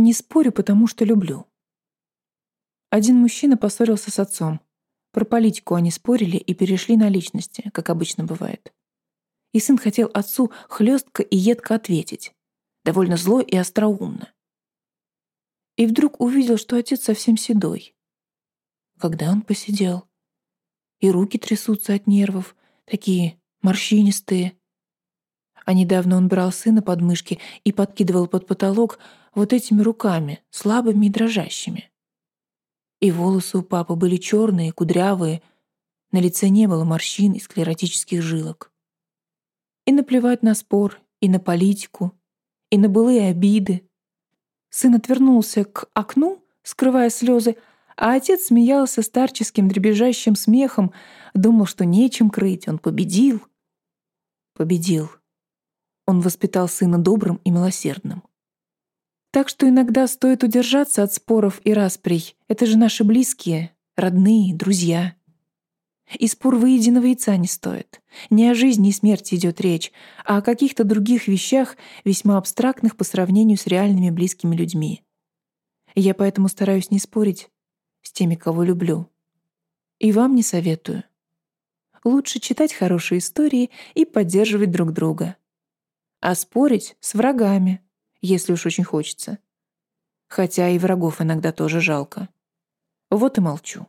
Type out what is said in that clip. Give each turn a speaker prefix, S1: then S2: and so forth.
S1: Не спорю, потому что люблю. Один мужчина поссорился с отцом. Про политику они спорили и перешли на личности, как обычно бывает. И сын хотел отцу хлестко и едко ответить, довольно зло и остроумно. И вдруг увидел, что отец совсем седой. Когда он посидел? И руки трясутся от нервов, такие морщинистые. А недавно он брал сына под мышки и подкидывал под потолок вот этими руками, слабыми и дрожащими. И волосы у папы были черные, кудрявые, на лице не было морщин и склеротических жилок. И наплевать на спор, и на политику, и на былые обиды. Сын отвернулся к окну, скрывая слезы, а отец смеялся старческим дребезжащим смехом, думал, что нечем крыть, он победил. Победил. Он воспитал сына добрым и милосердным. Так что иногда стоит удержаться от споров и расприй. Это же наши близкие, родные, друзья. И спор выеденного яйца не стоит. Не о жизни и смерти идет речь, а о каких-то других вещах, весьма абстрактных по сравнению с реальными близкими людьми. Я поэтому стараюсь не спорить с теми, кого люблю. И вам не советую. Лучше читать хорошие истории и поддерживать друг друга. А спорить с врагами, если уж очень хочется. Хотя и врагов иногда тоже жалко. Вот и молчу.